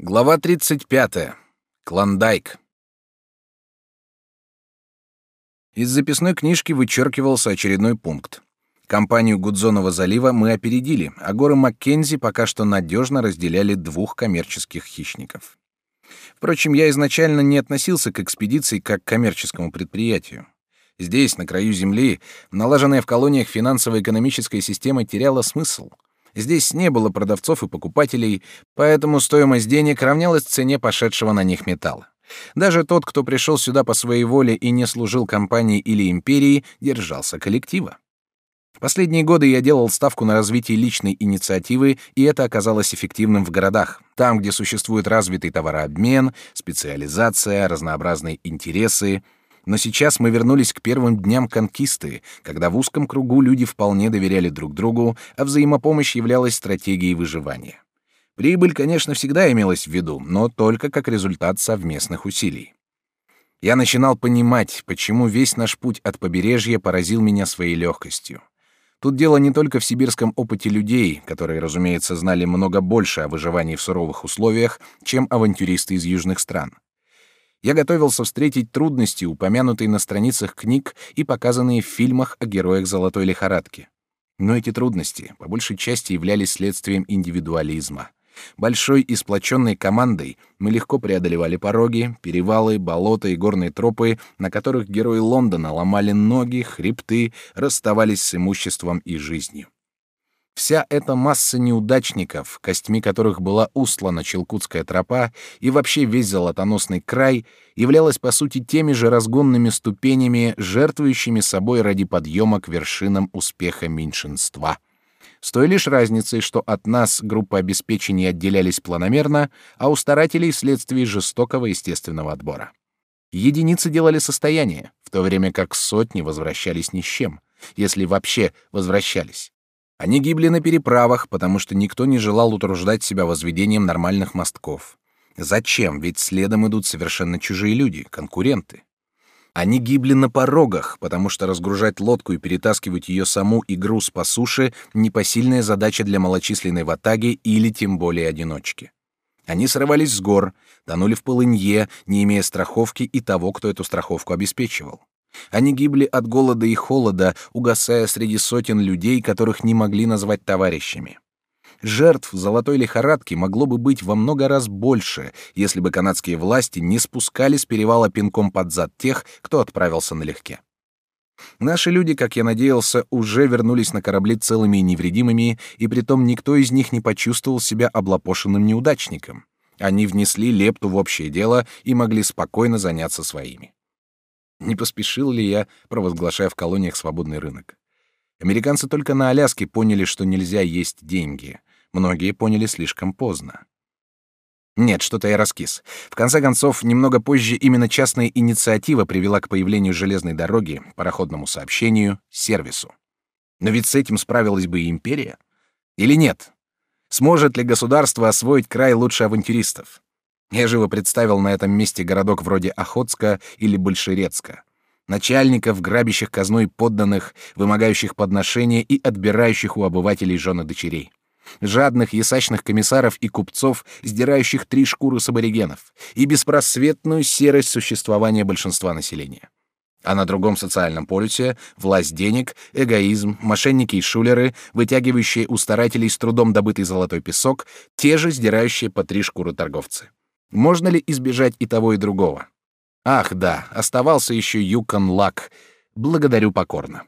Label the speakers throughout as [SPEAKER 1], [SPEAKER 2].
[SPEAKER 1] Глава 35. Клондайк. Из записной книжки вычеркивался очередной пункт. Компанию Гудзонова залива мы опередили, а горы Маккензи пока что надежно разделяли двух коммерческих хищников. Впрочем, я изначально не относился к экспедиции как к коммерческому предприятию. Здесь, на краю Земли, налаженная в колониях финансово-экономическая система теряла смысл — Здесь не было продавцов и покупателей, поэтому стоимость денег равнялась цене пошедшего на них металла. Даже тот, кто пришел сюда по своей воле и не служил компании или империи, держался коллектива. Последние годы я делал ставку на развитие личной инициативы, и это оказалось эффективным в городах, там, где существует развитый товарообмен, специализация, разнообразные интересы — но сейчас мы вернулись к первым дням конкисты, когда в узком кругу люди вполне доверяли друг другу, а взаимопомощь являлась стратегией выживания. Прибыль, конечно, всегда имелась в виду, но только как результат совместных усилий. Я начинал понимать, почему весь наш путь от побережья поразил меня своей легкостью. Тут дело не только в сибирском опыте людей, которые, разумеется, знали много больше о выживании в суровых условиях, чем авантюристы из южных стран я готовился встретить трудности, упомянутые на страницах книг и показанные в фильмах о героях золотой лихорадки. Но эти трудности по большей части являлись следствием индивидуализма. Большой и сплоченной командой мы легко преодолевали пороги, перевалы, болота и горные тропы, на которых герои Лондона ломали ноги, хребты, расставались с имуществом и жизнью. Вся эта масса неудачников, костьми которых была устлана Челкутская тропа и вообще весь золотоносный край, являлась по сути теми же разгонными ступенями, жертвующими собой ради подъема к вершинам успеха меньшинства. С той лишь разницей, что от нас группы обеспечения отделялись планомерно, а у старателей вследствие жестокого естественного отбора. Единицы делали состояние, в то время как сотни возвращались ни с чем, если вообще возвращались. Они гибли на переправах, потому что никто не желал утруждать себя возведением нормальных мостков. Зачем? Ведь следом идут совершенно чужие люди, конкуренты. Они гибли на порогах, потому что разгружать лодку и перетаскивать ее саму и груз по суше — непосильная задача для малочисленной ватаги или тем более одиночки. Они срывались с гор, тонули в полынье, не имея страховки и того, кто эту страховку обеспечивал. Они гибли от голода и холода, угасая среди сотен людей, которых не могли назвать товарищами. Жертв золотой лихорадки могло бы быть во много раз больше, если бы канадские власти не спускали с перевала пинком под зад тех, кто отправился налегке. Наши люди, как я надеялся, уже вернулись на корабли целыми и невредимыми, и притом никто из них не почувствовал себя облапошенным неудачником. Они внесли лепту в общее дело и могли спокойно заняться своими. Не поспешил ли я, провозглашая в колониях свободный рынок? Американцы только на Аляске поняли, что нельзя есть деньги. Многие поняли слишком поздно. Нет, что-то я раскис. В конце концов, немного позже именно частная инициатива привела к появлению железной дороги, пароходному сообщению, сервису. Но ведь с этим справилась бы и империя. Или нет? Сможет ли государство освоить край лучше авантюристов? Я живо представил на этом месте городок вроде Охотска или Большерецка. Начальников, грабящих казной подданных, вымогающих подношения и отбирающих у обывателей жены дочерей. Жадных ясачных комиссаров и купцов, сдирающих три шкуры с аборигенов, и беспросветную серость существования большинства населения. А на другом социальном полюсе — власть денег, эгоизм, мошенники и шулеры, вытягивающие у старателей с трудом добытый золотой песок, те же сдирающие по три шкуры торговцы. Можно ли избежать и того, и другого? Ах, да, оставался еще Юкон Лак. Благодарю покорно.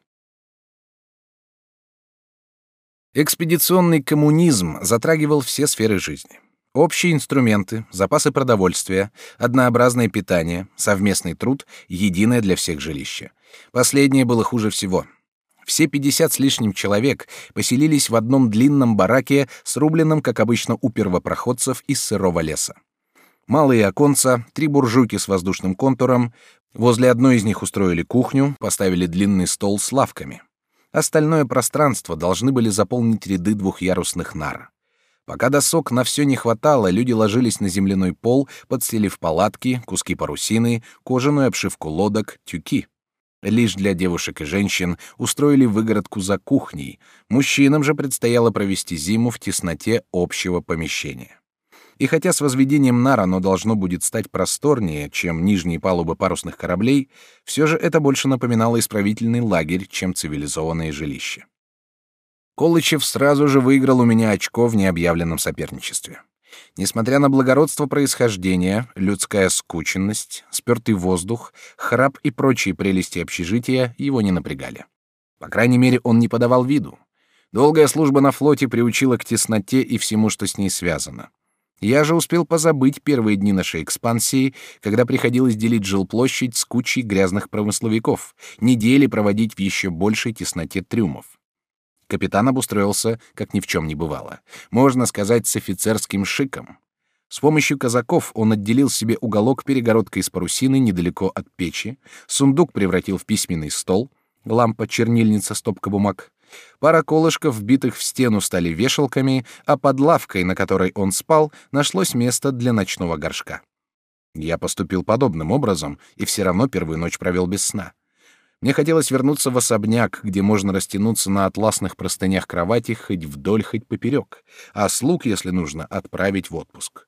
[SPEAKER 1] Экспедиционный коммунизм затрагивал все сферы жизни. Общие инструменты, запасы продовольствия, однообразное питание, совместный труд, единое для всех жилище. Последнее было хуже всего. Все пятьдесят с лишним человек поселились в одном длинном бараке, срубленном, как обычно, у первопроходцев из сырого леса малые оконца, три буржуйки с воздушным контуром. Возле одной из них устроили кухню, поставили длинный стол с лавками. Остальное пространство должны были заполнить ряды двухъярусных нар. Пока досок на все не хватало, люди ложились на земляной пол, подстелив палатки, куски парусины, кожаную обшивку лодок, тюки. Лишь для девушек и женщин устроили выгородку за кухней, мужчинам же предстояло провести зиму в тесноте общего помещения. И хотя с возведением нар оно должно будет стать просторнее, чем нижние палубы парусных кораблей, все же это больше напоминало исправительный лагерь, чем цивилизованное жилище. Колычев сразу же выиграл у меня очко в необъявленном соперничестве. Несмотря на благородство происхождения, людская скученность, спертый воздух, храп и прочие прелести общежития его не напрягали. По крайней мере, он не подавал виду. Долгая служба на флоте приучила к тесноте и всему, что с ней связано. Я же успел позабыть первые дни нашей экспансии, когда приходилось делить жилплощадь с кучей грязных промысловиков, недели проводить в еще большей тесноте трюмов. Капитан обустроился, как ни в чем не бывало. Можно сказать, с офицерским шиком. С помощью казаков он отделил себе уголок перегородкой из парусины недалеко от печи, сундук превратил в письменный стол, лампа, чернильница, стопка бумаг. Пара колышков, вбитых в стену, стали вешалками, а под лавкой, на которой он спал, нашлось место для ночного горшка. Я поступил подобным образом и все равно первую ночь провел без сна. Мне хотелось вернуться в особняк, где можно растянуться на атласных простынях кровати хоть вдоль, хоть поперек, а слуг, если нужно, отправить в отпуск.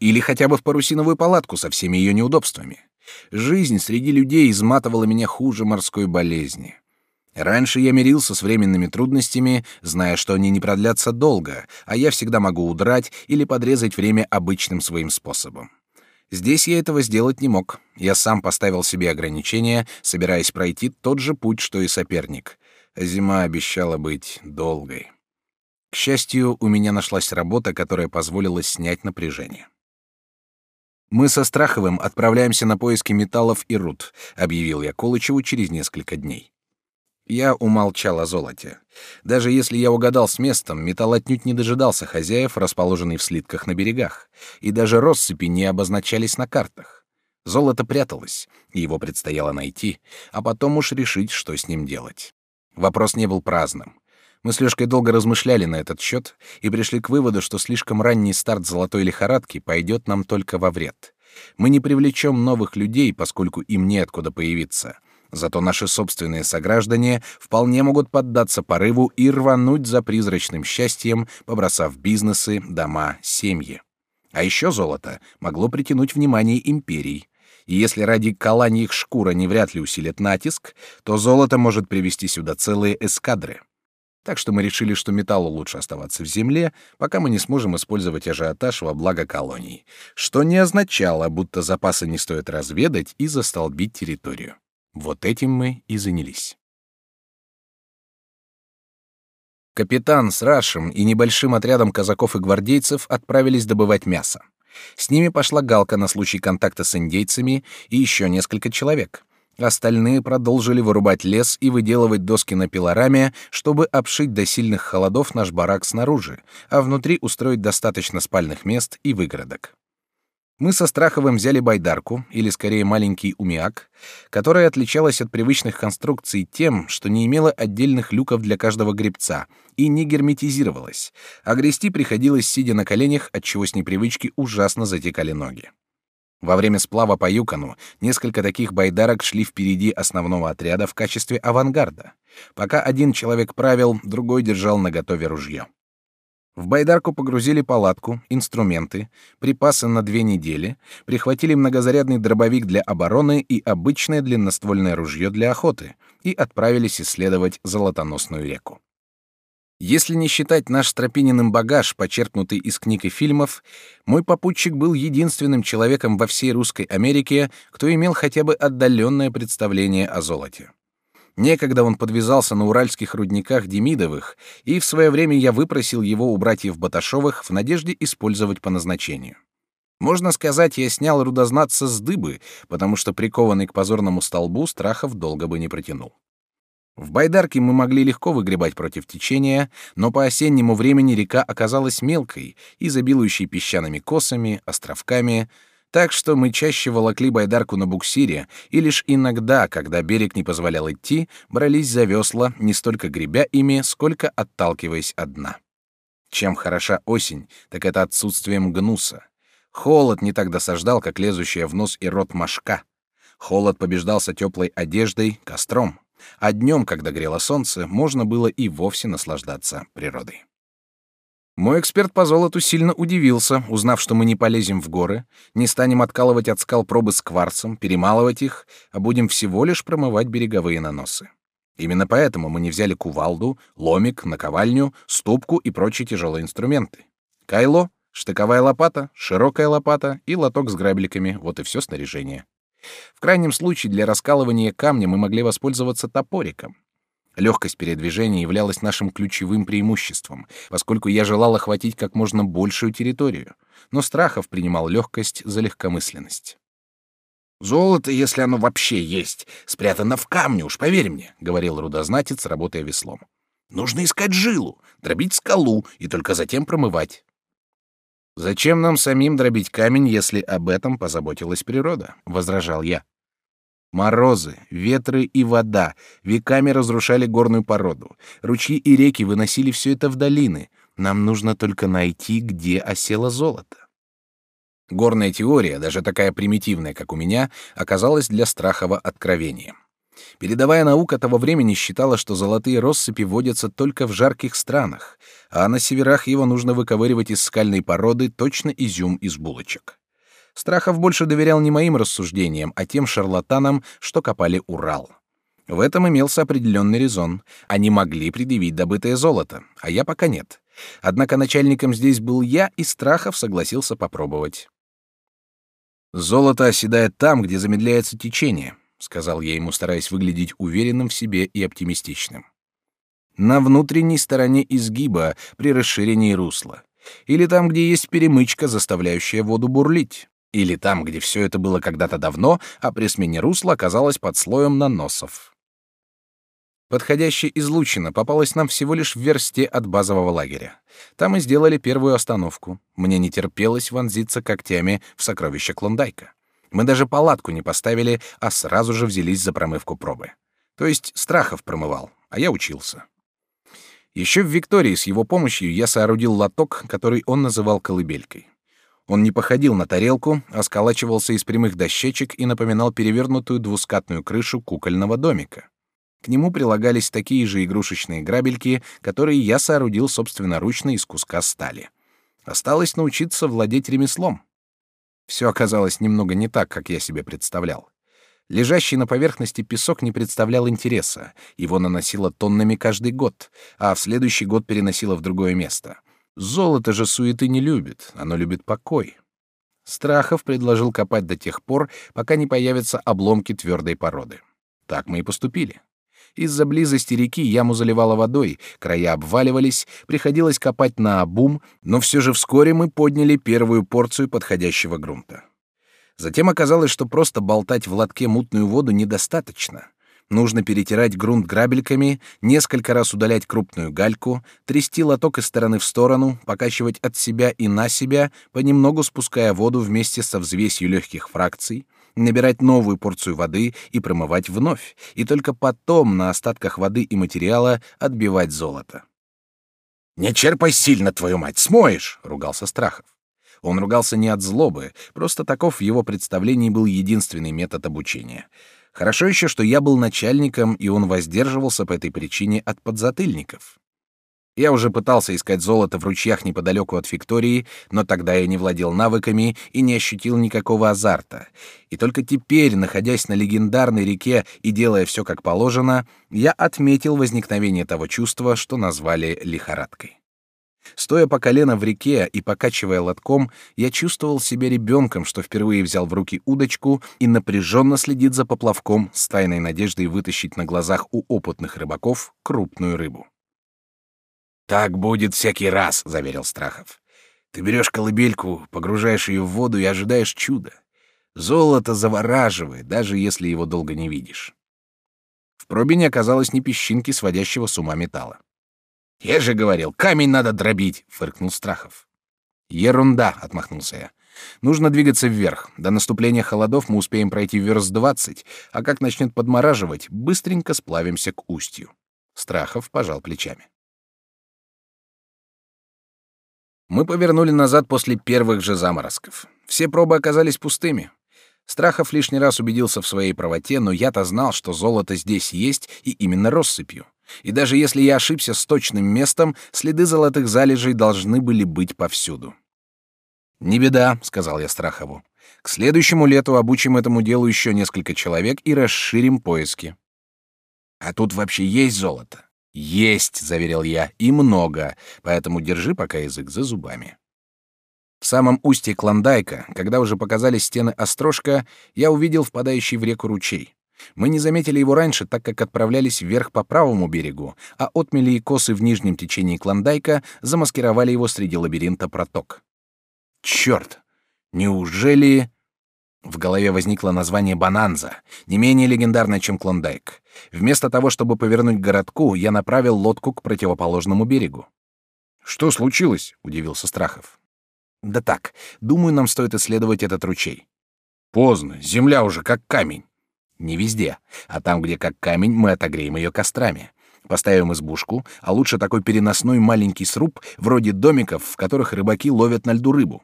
[SPEAKER 1] Или хотя бы в парусиновую палатку со всеми ее неудобствами. Жизнь среди людей изматывала меня хуже морской болезни. Раньше я мирился с временными трудностями, зная, что они не продлятся долго, а я всегда могу удрать или подрезать время обычным своим способом. Здесь я этого сделать не мог. Я сам поставил себе ограничения, собираясь пройти тот же путь, что и соперник. зима обещала быть долгой. К счастью, у меня нашлась работа, которая позволила снять напряжение. Мы со Страховым отправляемся на поиски металлов и руд, объявил я Колычеву через несколько дней. Я умолчал о золоте. Даже если я угадал с местом, металл отнюдь не дожидался хозяев, расположенный в слитках на берегах, и даже россыпи не обозначались на картах. Золото пряталось, и его предстояло найти, а потом уж решить, что с ним делать. Вопрос не был праздным. Мы с Лёшкой долго размышляли на этот счет и пришли к выводу, что слишком ранний старт золотой лихорадки пойдет нам только во вред. Мы не привлечем новых людей, поскольку им неоткуда появиться — Зато наши собственные сограждане вполне могут поддаться порыву и рвануть за призрачным счастьем, побросав бизнесы, дома, семьи. А еще золото могло притянуть внимание империй. И если ради колания их шкура не вряд ли усилит натиск, то золото может привести сюда целые эскадры. Так что мы решили, что металлу лучше оставаться в земле, пока мы не сможем использовать ажиотаж во благо колоний, что не означало, будто запасы не стоит разведать и застолбить территорию. Вот этим мы и занялись. Капитан с Рашем и небольшим отрядом казаков и гвардейцев отправились добывать мясо. С ними пошла Галка на случай контакта с индейцами и еще несколько человек. Остальные продолжили вырубать лес и выделывать доски на пилораме, чтобы обшить до сильных холодов наш барак снаружи, а внутри устроить достаточно спальных мест и выгородок. Мы со Страховым взяли байдарку, или скорее маленький умиак, которая отличалась от привычных конструкций тем, что не имела отдельных люков для каждого гребца и не герметизировалась, а грести приходилось сидя на коленях, отчего с непривычки ужасно затекали ноги. Во время сплава по Юкону несколько таких байдарок шли впереди основного отряда в качестве авангарда. Пока один человек правил, другой держал наготове ружье. В байдарку погрузили палатку, инструменты, припасы на две недели, прихватили многозарядный дробовик для обороны и обычное длинноствольное ружье для охоты и отправились исследовать золотоносную реку. Если не считать наш Стропининым багаж, почерпнутый из книг и фильмов, мой попутчик был единственным человеком во всей русской Америке, кто имел хотя бы отдаленное представление о золоте. Некогда он подвязался на уральских рудниках Демидовых, и в свое время я выпросил его у братьев Баташовых в надежде использовать по назначению. Можно сказать, я снял рудознатца с дыбы, потому что прикованный к позорному столбу страхов долго бы не протянул. В байдарке мы могли легко выгребать против течения, но по осеннему времени река оказалась мелкой, изобилующей песчаными косами, островками, так что мы чаще волокли байдарку на буксире, и лишь иногда, когда берег не позволял идти, брались за весла, не столько гребя ими, сколько отталкиваясь от дна. Чем хороша осень, так это отсутствием гнуса. Холод не так досаждал, как лезущая в нос и рот мошка. Холод побеждался теплой одеждой, костром. А днем, когда грело солнце, можно было и вовсе наслаждаться природой. Мой эксперт по золоту сильно удивился, узнав, что мы не полезем в горы, не станем откалывать от скал пробы с кварцем, перемалывать их, а будем всего лишь промывать береговые наносы. Именно поэтому мы не взяли кувалду, ломик, наковальню, ступку и прочие тяжелые инструменты. Кайло, штыковая лопата, широкая лопата и лоток с грабельками — вот и все снаряжение. В крайнем случае для раскалывания камня мы могли воспользоваться топориком. Легкость передвижения являлась нашим ключевым преимуществом, поскольку я желал охватить как можно большую территорию, но Страхов принимал легкость за легкомысленность. «Золото, если оно вообще есть, спрятано в камне, уж поверь мне», — говорил рудознатец, работая веслом. «Нужно искать жилу, дробить скалу и только затем промывать». «Зачем нам самим дробить камень, если об этом позаботилась природа?» — возражал я. Морозы, ветры и вода веками разрушали горную породу. Ручьи и реки выносили все это в долины. Нам нужно только найти, где осело золото. Горная теория, даже такая примитивная, как у меня, оказалась для Страхова откровением. Передовая наука того времени считала, что золотые россыпи водятся только в жарких странах, а на северах его нужно выковыривать из скальной породы точно изюм из булочек. Страхов больше доверял не моим рассуждениям, а тем шарлатанам, что копали Урал. В этом имелся определенный резон. Они могли предъявить добытое золото, а я пока нет. Однако начальником здесь был я, и Страхов согласился попробовать. «Золото оседает там, где замедляется течение», — сказал я ему, стараясь выглядеть уверенным в себе и оптимистичным. «На внутренней стороне изгиба при расширении русла. Или там, где есть перемычка, заставляющая воду бурлить. Или там, где все это было когда-то давно, а при смене русла оказалось под слоем наносов. Подходящая излучина попалась нам всего лишь в версте от базового лагеря. Там и сделали первую остановку. Мне не терпелось вонзиться когтями в сокровища Клондайка. Мы даже палатку не поставили, а сразу же взялись за промывку пробы. То есть Страхов промывал, а я учился. Еще в Виктории с его помощью я соорудил лоток, который он называл колыбелькой. Он не походил на тарелку, а сколачивался из прямых дощечек и напоминал перевернутую двускатную крышу кукольного домика. К нему прилагались такие же игрушечные грабельки, которые я соорудил собственноручно из куска стали. Осталось научиться владеть ремеслом. Все оказалось немного не так, как я себе представлял. Лежащий на поверхности песок не представлял интереса, его наносило тоннами каждый год, а в следующий год переносило в другое место — Золото же суеты не любит, оно любит покой. Страхов предложил копать до тех пор, пока не появятся обломки твердой породы. Так мы и поступили. Из-за близости реки яму заливало водой, края обваливались, приходилось копать на обум, но все же вскоре мы подняли первую порцию подходящего грунта. Затем оказалось, что просто болтать в лотке мутную воду недостаточно. Нужно перетирать грунт грабельками, несколько раз удалять крупную гальку, трясти лоток из стороны в сторону, покачивать от себя и на себя, понемногу спуская воду вместе со взвесью легких фракций, набирать новую порцию воды и промывать вновь, и только потом на остатках воды и материала отбивать золото. «Не черпай сильно, твою мать, смоешь!» — ругался Страхов. Он ругался не от злобы, просто таков в его представлении был единственный метод обучения — Хорошо еще, что я был начальником, и он воздерживался по этой причине от подзатыльников. Я уже пытался искать золото в ручьях неподалеку от Виктории, но тогда я не владел навыками и не ощутил никакого азарта. И только теперь, находясь на легендарной реке и делая все как положено, я отметил возникновение того чувства, что назвали лихорадкой. Стоя по колено в реке и покачивая лотком, я чувствовал себя ребенком, что впервые взял в руки удочку и напряженно следит за поплавком с тайной надеждой вытащить на глазах у опытных рыбаков крупную рыбу. «Так будет всякий раз», — заверил Страхов. «Ты берешь колыбельку, погружаешь ее в воду и ожидаешь чуда. Золото завораживает, даже если его долго не видишь». В пробе не оказалось ни песчинки сводящего с ума металла. «Я же говорил, камень надо дробить!» — фыркнул Страхов. «Ерунда!» — отмахнулся я. «Нужно двигаться вверх. До наступления холодов мы успеем пройти верст двадцать, а как начнет подмораживать, быстренько сплавимся к устью». Страхов пожал плечами. Мы повернули назад после первых же заморозков. Все пробы оказались пустыми. Страхов лишний раз убедился в своей правоте, но я-то знал, что золото здесь есть и именно россыпью. И даже если я ошибся с точным местом, следы золотых залежей должны были быть повсюду. «Не беда», — сказал я Страхову. «К следующему лету обучим этому делу еще несколько человек и расширим поиски». «А тут вообще есть золото?» «Есть», — заверил я, — «и много, поэтому держи пока язык за зубами». В самом устье Клондайка, когда уже показались стены острожка, я увидел впадающий в реку ручей. Мы не заметили его раньше, так как отправлялись вверх по правому берегу, а отмели и косы в нижнем течении Клондайка замаскировали его среди лабиринта проток. Черт! Неужели... В голове возникло название Бананза, не менее легендарное, чем Клондайк. Вместо того, чтобы повернуть к городку, я направил лодку к противоположному берегу. «Что случилось?» — удивился Страхов. «Да так, думаю, нам стоит исследовать этот ручей». «Поздно, земля уже как камень». Не везде. А там, где как камень, мы отогреем ее кострами. Поставим избушку, а лучше такой переносной маленький сруб, вроде домиков, в которых рыбаки ловят на льду рыбу.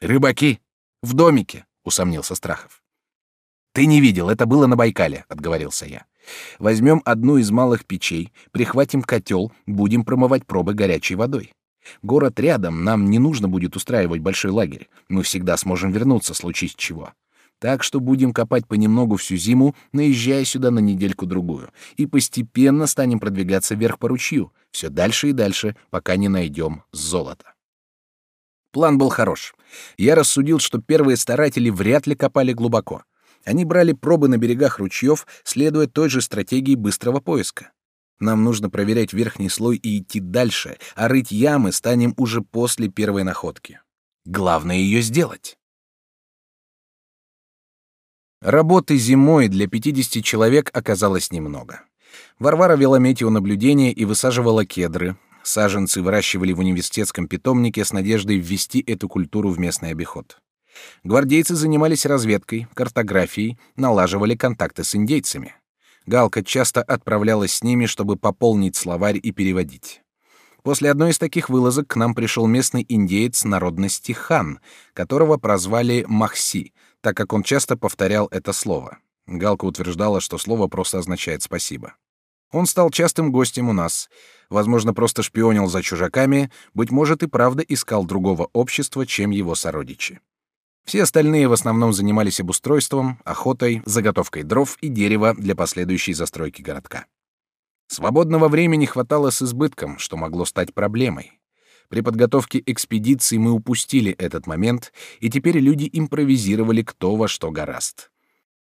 [SPEAKER 1] Рыбаки? В домике, усомнился Страхов. Ты не видел, это было на Байкале, отговорился я. Возьмем одну из малых печей, прихватим котел, будем промывать пробы горячей водой. Город рядом, нам не нужно будет устраивать большой лагерь. Мы всегда сможем вернуться, случись чего. Так что будем копать понемногу всю зиму, наезжая сюда на недельку-другую, и постепенно станем продвигаться вверх по ручью, все дальше и дальше, пока не найдем золото. План был хорош. Я рассудил, что первые старатели вряд ли копали глубоко. Они брали пробы на берегах ручьев, следуя той же стратегии быстрого поиска. Нам нужно проверять верхний слой и идти дальше, а рыть ямы станем уже после первой находки. Главное ее сделать. Работы зимой для 50 человек оказалось немного. Варвара вела метеонаблюдение и высаживала кедры. Саженцы выращивали в университетском питомнике с надеждой ввести эту культуру в местный обиход. Гвардейцы занимались разведкой, картографией, налаживали контакты с индейцами. Галка часто отправлялась с ними, чтобы пополнить словарь и переводить. После одной из таких вылазок к нам пришел местный индеец народности хан, которого прозвали Махси, так как он часто повторял это слово. Галка утверждала, что слово просто означает «спасибо». Он стал частым гостем у нас. Возможно, просто шпионил за чужаками, быть может, и правда искал другого общества, чем его сородичи. Все остальные в основном занимались обустройством, охотой, заготовкой дров и дерева для последующей застройки городка. Свободного времени хватало с избытком, что могло стать проблемой. При подготовке экспедиции мы упустили этот момент, и теперь люди импровизировали кто во что гораст.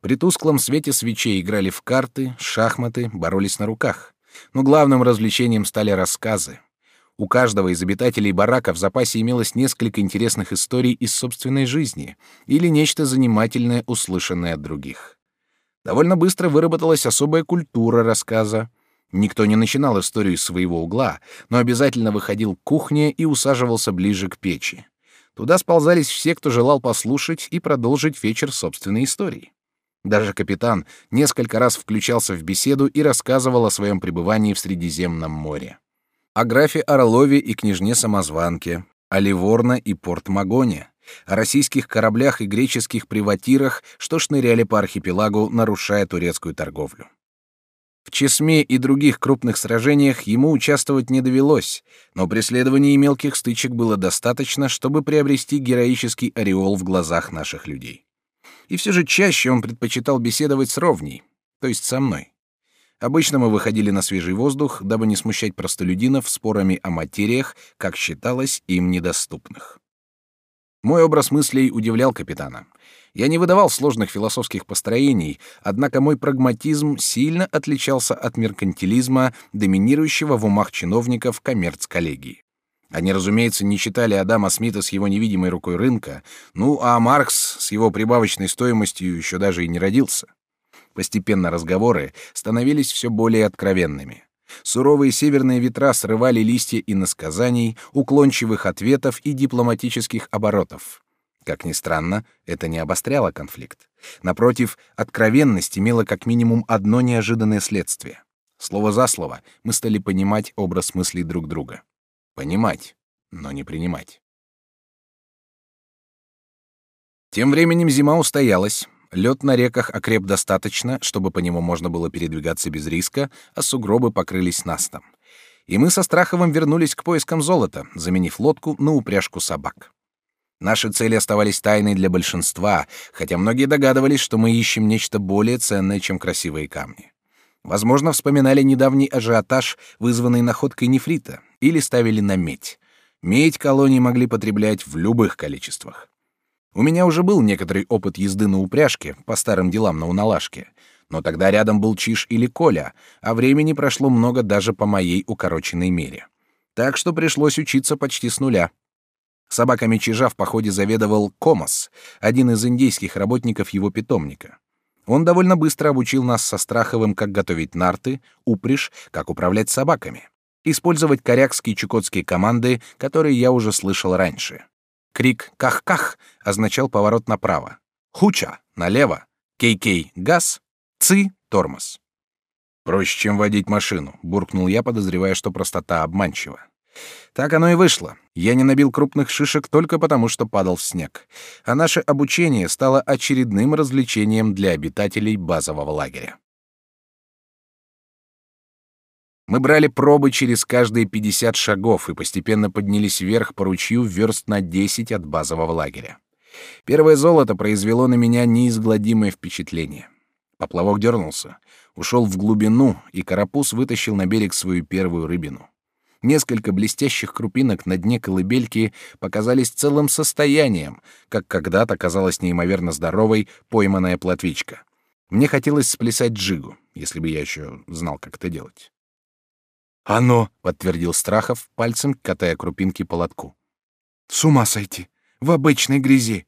[SPEAKER 1] При тусклом свете свечей играли в карты, шахматы, боролись на руках. Но главным развлечением стали рассказы. У каждого из обитателей барака в запасе имелось несколько интересных историй из собственной жизни или нечто занимательное, услышанное от других. Довольно быстро выработалась особая культура рассказа — Никто не начинал историю с своего угла, но обязательно выходил к кухне и усаживался ближе к печи. Туда сползались все, кто желал послушать и продолжить вечер собственной истории. Даже капитан несколько раз включался в беседу и рассказывал о своем пребывании в Средиземном море. О графе Орлове и княжне Самозванке, о Ливорно и Порт-Магоне, о российских кораблях и греческих приватирах, что шныряли по архипелагу, нарушая турецкую торговлю. В Чесме и других крупных сражениях ему участвовать не довелось, но преследований и мелких стычек было достаточно, чтобы приобрести героический ореол в глазах наших людей. И все же чаще он предпочитал беседовать с ровней, то есть со мной. Обычно мы выходили на свежий воздух, дабы не смущать простолюдинов спорами о материях, как считалось, им недоступных. Мой образ мыслей удивлял капитана. Я не выдавал сложных философских построений, однако мой прагматизм сильно отличался от меркантилизма, доминирующего в умах чиновников коммерц-коллегии. Они, разумеется, не читали Адама Смита с его невидимой рукой рынка, ну а Маркс с его прибавочной стоимостью еще даже и не родился. Постепенно разговоры становились все более откровенными. Суровые северные ветра срывали листья иносказаний, уклончивых ответов и дипломатических оборотов. Как ни странно, это не обостряло конфликт. Напротив, откровенность имела как минимум одно неожиданное следствие. Слово за слово мы стали понимать образ мыслей друг друга. Понимать, но не принимать. Тем временем зима устоялась, Лед на реках окреп достаточно, чтобы по нему можно было передвигаться без риска, а сугробы покрылись настом. И мы со Страховым вернулись к поискам золота, заменив лодку на упряжку собак. Наши цели оставались тайной для большинства, хотя многие догадывались, что мы ищем нечто более ценное, чем красивые камни. Возможно, вспоминали недавний ажиотаж, вызванный находкой нефрита, или ставили на медь. Медь колонии могли потреблять в любых количествах. У меня уже был некоторый опыт езды на упряжке по старым делам на Уналашке, но тогда рядом был Чиш или Коля, а времени прошло много даже по моей укороченной мере. Так что пришлось учиться почти с нуля. Собаками Чижа в походе заведовал Комас, один из индейских работников его питомника. Он довольно быстро обучил нас со Страховым, как готовить нарты, упряжь, как управлять собаками, использовать корякские чукотские команды, которые я уже слышал раньше. Крик «Ках-ках» означал поворот направо. «Хуча» — налево. «Кей-кей» — газ. «Ци» — тормоз. «Проще, чем водить машину», — буркнул я, подозревая, что простота обманчива. Так оно и вышло. Я не набил крупных шишек только потому, что падал в снег. А наше обучение стало очередным развлечением для обитателей базового лагеря. Мы брали пробы через каждые 50 шагов и постепенно поднялись вверх по ручью верст на 10 от базового лагеря. Первое золото произвело на меня неизгладимое впечатление. Поплавок дернулся, ушел в глубину, и карапуз вытащил на берег свою первую рыбину. Несколько блестящих крупинок на дне колыбельки показались целым состоянием, как когда-то казалась неимоверно здоровой пойманная плотвичка. Мне хотелось сплясать джигу, если бы я еще знал, как это делать. «Оно!» — подтвердил Страхов, пальцем катая крупинки по лотку. «С ума сойти! В обычной грязи!»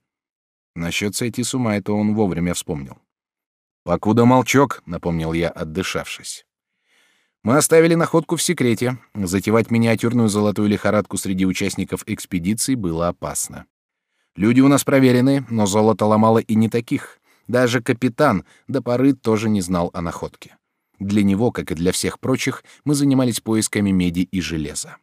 [SPEAKER 1] Насчет сойти с ума это он вовремя вспомнил. «Покуда молчок», — напомнил я, отдышавшись. Мы оставили находку в секрете. Затевать миниатюрную золотую лихорадку среди участников экспедиции было опасно. Люди у нас проверенные, но золото ломало и не таких. Даже капитан до поры тоже не знал о находке. Для него, как и для всех прочих, мы занимались поисками меди и железа.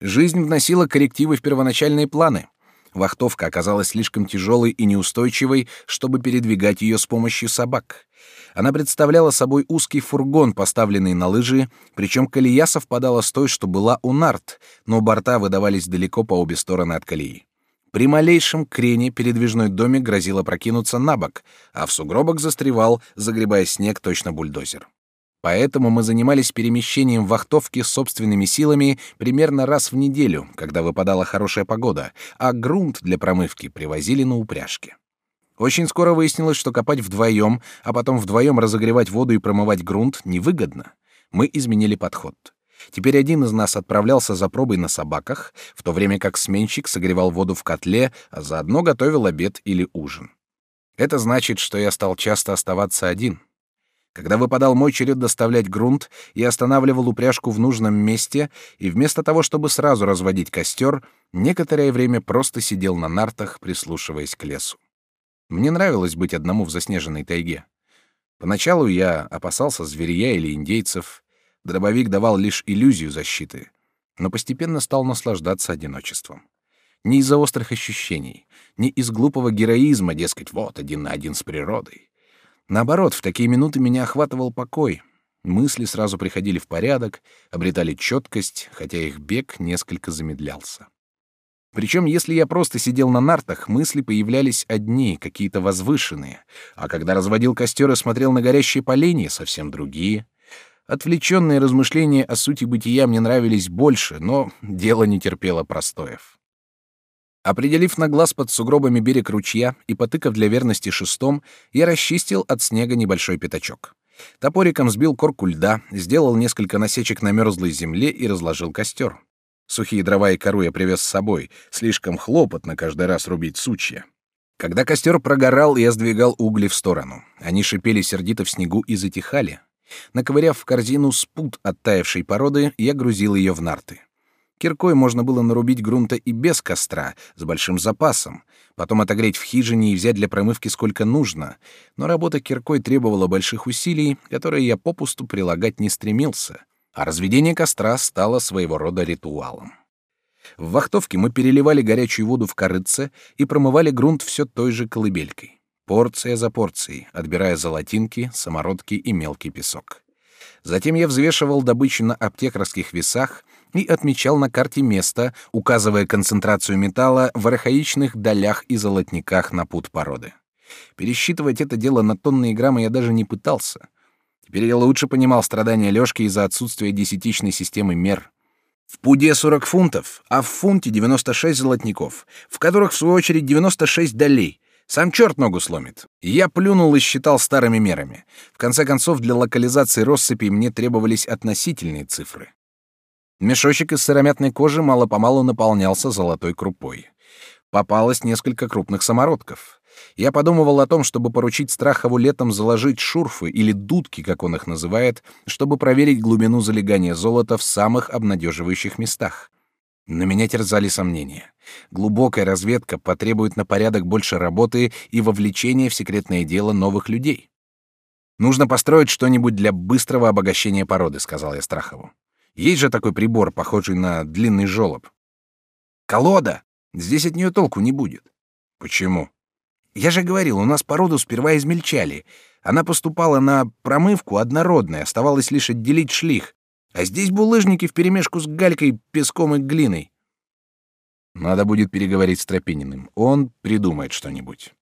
[SPEAKER 1] Жизнь вносила коррективы в первоначальные планы. Вахтовка оказалась слишком тяжелой и неустойчивой, чтобы передвигать ее с помощью собак. Она представляла собой узкий фургон, поставленный на лыжи, причем колея совпадала с той, что была у нарт, но борта выдавались далеко по обе стороны от колеи. При малейшем крене передвижной домик грозило прокинуться на бок, а в сугробах застревал, загребая снег точно бульдозер. Поэтому мы занимались перемещением вахтовки собственными силами примерно раз в неделю, когда выпадала хорошая погода, а грунт для промывки привозили на упряжке. Очень скоро выяснилось, что копать вдвоем, а потом вдвоем разогревать воду и промывать грунт невыгодно. Мы изменили подход. Теперь один из нас отправлялся за пробой на собаках, в то время как сменщик согревал воду в котле, а заодно готовил обед или ужин. Это значит, что я стал часто оставаться один. Когда выпадал мой черед доставлять грунт, я останавливал упряжку в нужном месте и вместо того, чтобы сразу разводить костер, некоторое время просто сидел на нартах, прислушиваясь к лесу. Мне нравилось быть одному в заснеженной тайге. Поначалу я опасался зверя или индейцев, Дробовик давал лишь иллюзию защиты, но постепенно стал наслаждаться одиночеством. Не из-за острых ощущений, не из глупого героизма, дескать, вот один на один с природой. Наоборот, в такие минуты меня охватывал покой. Мысли сразу приходили в порядок, обретали четкость, хотя их бег несколько замедлялся. Причем, если я просто сидел на нартах, мысли появлялись одни, какие-то возвышенные, а когда разводил костер и смотрел на горящие поленья, совсем другие — Отвлеченные размышления о сути бытия мне нравились больше, но дело не терпело простоев. Определив на глаз под сугробами берег ручья и потыкав для верности шестом, я расчистил от снега небольшой пятачок. Топориком сбил корку льда, сделал несколько насечек на мерзлой земле и разложил костер. Сухие дрова и кору я привез с собой, слишком хлопотно каждый раз рубить сучья. Когда костер прогорал, я сдвигал угли в сторону. Они шипели сердито в снегу и затихали, Наковыряв в корзину спут оттаившей породы, я грузил ее в нарты. Киркой можно было нарубить грунта и без костра, с большим запасом, потом отогреть в хижине и взять для промывки сколько нужно, но работа киркой требовала больших усилий, которые я попусту прилагать не стремился, а разведение костра стало своего рода ритуалом. В вахтовке мы переливали горячую воду в корыце и промывали грунт все той же колыбелькой. Порция за порцией, отбирая золотинки, самородки и мелкий песок. Затем я взвешивал добычу на аптекарских весах и отмечал на карте место, указывая концентрацию металла в архаичных долях и золотниках на пут породы. Пересчитывать это дело на тонны и граммы я даже не пытался. Теперь я лучше понимал страдания Лёшки из-за отсутствия десятичной системы мер. В пуде 40 фунтов, а в фунте 96 золотников, в которых, в свою очередь, 96 долей. Сам черт ногу сломит. Я плюнул и считал старыми мерами. В конце концов, для локализации россыпи мне требовались относительные цифры. Мешочек из сыромятной кожи мало-помалу наполнялся золотой крупой. Попалось несколько крупных самородков. Я подумывал о том, чтобы поручить Страхову летом заложить шурфы или дудки, как он их называет, чтобы проверить глубину залегания золота в самых обнадеживающих местах. Но меня терзали сомнения. Глубокая разведка потребует на порядок больше работы и вовлечения в секретное дело новых людей. Нужно построить что-нибудь для быстрого обогащения породы, сказал я Страхову. Есть же такой прибор, похожий на длинный жолоб. Колода. Здесь от нее толку не будет. Почему? Я же говорил, у нас породу сперва измельчали. Она поступала на промывку однородной, оставалось лишь отделить шлих. А здесь булыжники вперемешку с галькой, песком и глиной. Надо будет переговорить с Тропининым. Он придумает что-нибудь.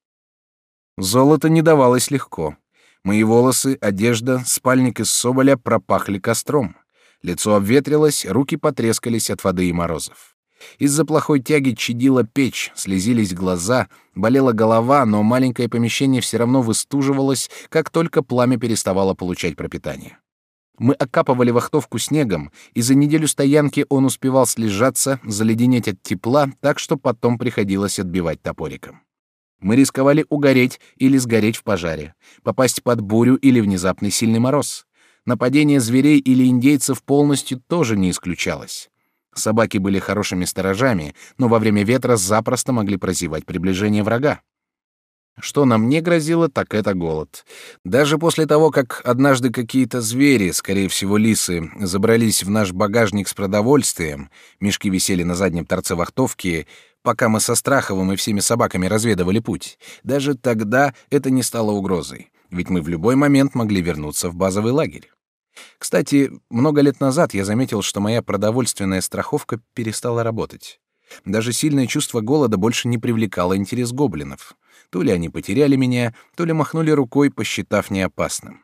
[SPEAKER 1] Золото не давалось легко. Мои волосы, одежда, спальник из соболя пропахли костром. Лицо обветрилось, руки потрескались от воды и морозов. Из-за плохой тяги чадила печь, слезились глаза, болела голова, но маленькое помещение все равно выстуживалось, как только пламя переставало получать пропитание. Мы окапывали вахтовку снегом, и за неделю стоянки он успевал слежаться, заледенеть от тепла, так что потом приходилось отбивать топориком. Мы рисковали угореть или сгореть в пожаре, попасть под бурю или внезапный сильный мороз. Нападение зверей или индейцев полностью тоже не исключалось. Собаки были хорошими сторожами, но во время ветра запросто могли прозевать приближение врага. Что нам не грозило, так это голод. Даже после того, как однажды какие-то звери, скорее всего лисы, забрались в наш багажник с продовольствием, мешки висели на заднем торце вахтовки, пока мы со Страховым и всеми собаками разведывали путь, даже тогда это не стало угрозой, ведь мы в любой момент могли вернуться в базовый лагерь. Кстати, много лет назад я заметил, что моя продовольственная страховка перестала работать. Даже сильное чувство голода больше не привлекало интерес гоблинов. То ли они потеряли меня, то ли махнули рукой, посчитав неопасным.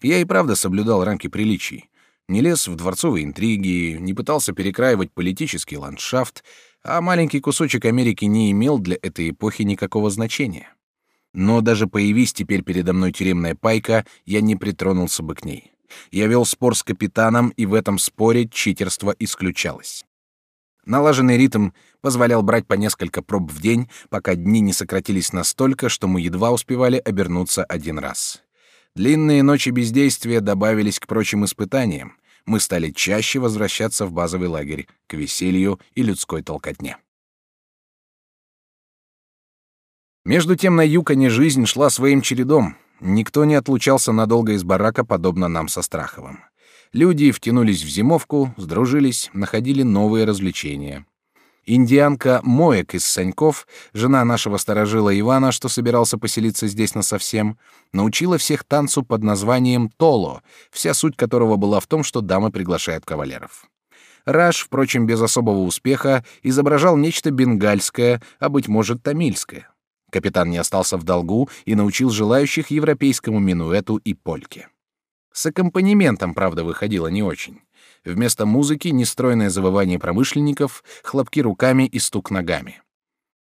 [SPEAKER 1] Я и правда соблюдал рамки приличий. Не лез в дворцовые интриги, не пытался перекраивать политический ландшафт, а маленький кусочек Америки не имел для этой эпохи никакого значения. Но даже появись теперь передо мной тюремная пайка, я не притронулся бы к ней. Я вел спор с капитаном, и в этом споре читерство исключалось. Налаженный ритм позволял брать по несколько проб в день, пока дни не сократились настолько, что мы едва успевали обернуться один раз. Длинные ночи бездействия добавились к прочим испытаниям. Мы стали чаще возвращаться в базовый лагерь, к веселью и людской толкотне. Между тем на Юконе жизнь шла своим чередом. Никто не отлучался надолго из барака, подобно нам со Страховым. Люди втянулись в зимовку, сдружились, находили новые развлечения. Индианка Моек из Саньков, жена нашего сторожила Ивана, что собирался поселиться здесь насовсем, научила всех танцу под названием толо, вся суть которого была в том, что дамы приглашают кавалеров. Раш, впрочем, без особого успеха, изображал нечто бенгальское, а, быть может, тамильское. Капитан не остался в долгу и научил желающих европейскому минуэту и польке. С аккомпанементом, правда, выходило не очень. Вместо музыки нестройное завывание промышленников, хлопки руками и стук ногами.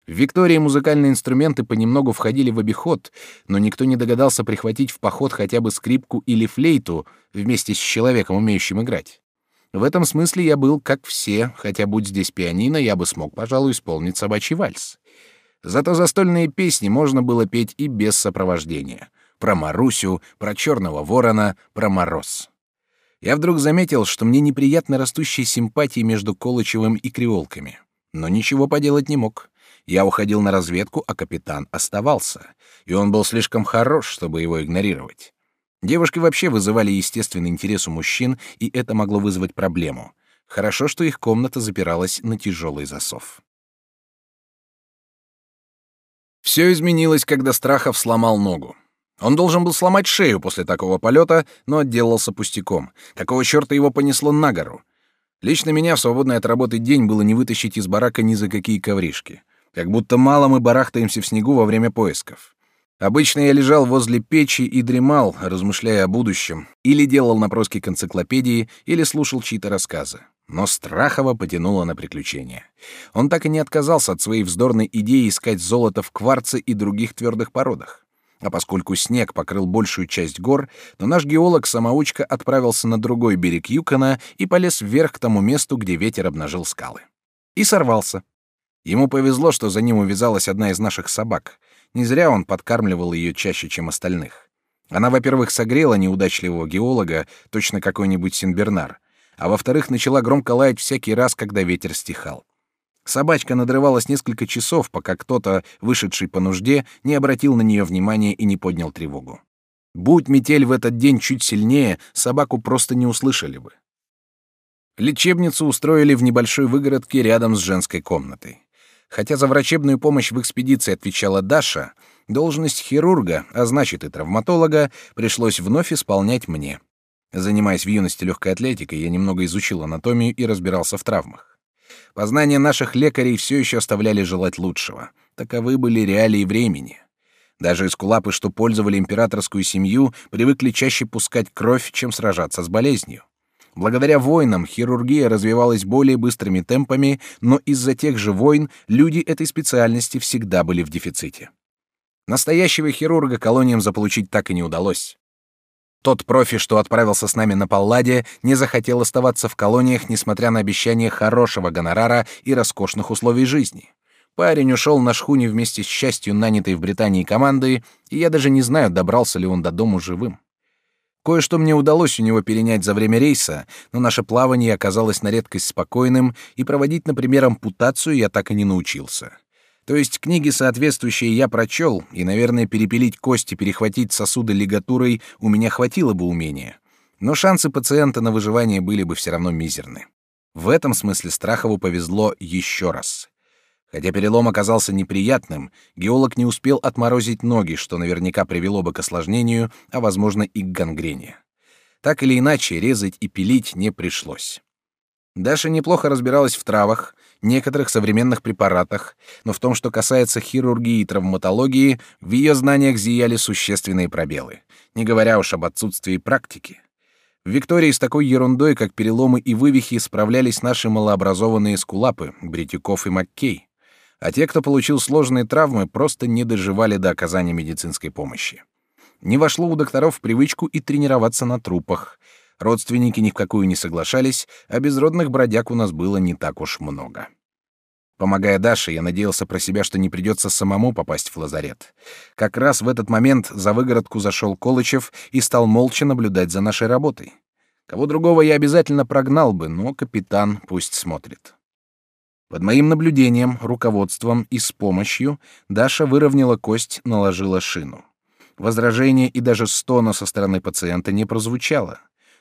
[SPEAKER 1] В Виктории музыкальные инструменты понемногу входили в обиход, но никто не догадался прихватить в поход хотя бы скрипку или флейту вместе с человеком, умеющим играть. В этом смысле я был как все, хотя будь здесь пианино, я бы смог, пожалуй, исполнить собачий вальс. Зато застольные песни можно было петь и без сопровождения про Марусю, про черного ворона, про мороз. Я вдруг заметил, что мне неприятны растущие симпатии между Колычевым и креолками. Но ничего поделать не мог. Я уходил на разведку, а капитан оставался. И он был слишком хорош, чтобы его игнорировать. Девушки вообще вызывали естественный интерес у мужчин, и это могло вызвать проблему. Хорошо, что их комната запиралась на тяжелый засов. Все изменилось, когда Страхов сломал ногу. Он должен был сломать шею после такого полета, но отделался пустяком. Какого черта его понесло на гору? Лично меня в свободный от работы день было не вытащить из барака ни за какие ковришки. Как будто мало мы барахтаемся в снегу во время поисков. Обычно я лежал возле печи и дремал, размышляя о будущем, или делал наброски к энциклопедии, или слушал чьи-то рассказы. Но Страхова потянуло на приключения. Он так и не отказался от своей вздорной идеи искать золото в кварце и других твердых породах. А поскольку снег покрыл большую часть гор, то наш геолог-самоучка отправился на другой берег Юкона и полез вверх к тому месту, где ветер обнажил скалы. И сорвался. Ему повезло, что за ним увязалась одна из наших собак. Не зря он подкармливал ее чаще, чем остальных. Она, во-первых, согрела неудачливого геолога, точно какой-нибудь Синбернар, а во-вторых, начала громко лаять всякий раз, когда ветер стихал. Собачка надрывалась несколько часов, пока кто-то, вышедший по нужде, не обратил на нее внимания и не поднял тревогу. Будь метель в этот день чуть сильнее, собаку просто не услышали бы. Лечебницу устроили в небольшой выгородке рядом с женской комнатой. Хотя за врачебную помощь в экспедиции отвечала Даша, должность хирурга, а значит и травматолога, пришлось вновь исполнять мне. Занимаясь в юности легкой атлетикой, я немного изучил анатомию и разбирался в травмах. Познания наших лекарей все еще оставляли желать лучшего. Таковы были реалии времени. Даже эскулапы, что пользовали императорскую семью, привыкли чаще пускать кровь, чем сражаться с болезнью. Благодаря войнам хирургия развивалась более быстрыми темпами, но из-за тех же войн люди этой специальности всегда были в дефиците. Настоящего хирурга колониям заполучить так и не удалось. Тот профи, что отправился с нами на Палладе, не захотел оставаться в колониях, несмотря на обещание хорошего гонорара и роскошных условий жизни. Парень ушел на шхуне вместе с частью нанятой в Британии команды, и я даже не знаю, добрался ли он до дому живым. Кое-что мне удалось у него перенять за время рейса, но наше плавание оказалось на редкость спокойным, и проводить, например, ампутацию я так и не научился. То есть книги соответствующие я прочел, и, наверное, перепилить кости, перехватить сосуды лигатурой у меня хватило бы умения. Но шансы пациента на выживание были бы все равно мизерны. В этом смысле Страхову повезло еще раз. Хотя перелом оказался неприятным, геолог не успел отморозить ноги, что наверняка привело бы к осложнению, а, возможно, и к гангрене. Так или иначе, резать и пилить не пришлось. Даша неплохо разбиралась в травах, некоторых современных препаратах, но в том, что касается хирургии и травматологии, в ее знаниях зияли существенные пробелы, не говоря уж об отсутствии практики. В Виктории с такой ерундой, как переломы и вывихи, справлялись наши малообразованные скулапы, Бретюков и Маккей. А те, кто получил сложные травмы, просто не доживали до оказания медицинской помощи. Не вошло у докторов в привычку и тренироваться на трупах — Родственники ни в какую не соглашались, а безродных бродяг у нас было не так уж много. Помогая Даше, я надеялся про себя, что не придется самому попасть в лазарет. Как раз в этот момент за выгородку зашел Колычев и стал молча наблюдать за нашей работой. Кого другого я обязательно прогнал бы, но капитан пусть смотрит. Под моим наблюдением, руководством и с помощью Даша выровняла кость, наложила шину. Возражения и даже стона со стороны пациента не прозвучало.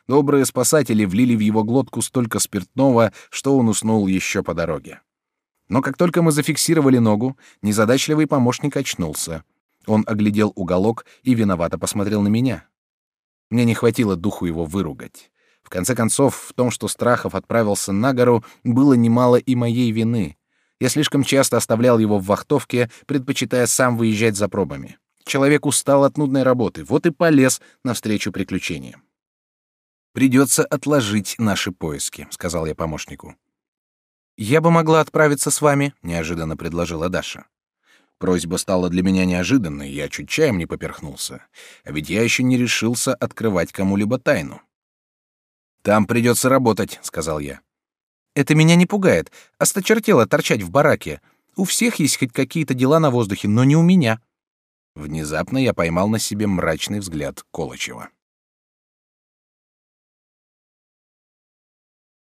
[SPEAKER 1] Добрые спасатели влили в его глотку столько спиртного, что он уснул еще по дороге. Но как только мы зафиксировали ногу, незадачливый помощник очнулся. Он оглядел уголок и виновато посмотрел на меня. Мне не хватило духу его выругать. В конце концов, в том, что Страхов отправился на гору, было немало и моей вины. Я слишком часто оставлял его в вахтовке, предпочитая сам выезжать за пробами. Человек устал от нудной работы, вот и полез навстречу приключениям. Придется отложить наши поиски, сказал я помощнику. Я бы могла отправиться с вами, неожиданно предложила Даша. Просьба стала для меня неожиданной, я чуть чаем не поперхнулся. А ведь я еще не решился открывать кому-либо тайну. Там придется работать, сказал я. Это меня не пугает. Осточертело торчать в бараке. У всех есть хоть какие-то дела на воздухе, но не у меня. Внезапно я поймал на себе мрачный взгляд Колычева.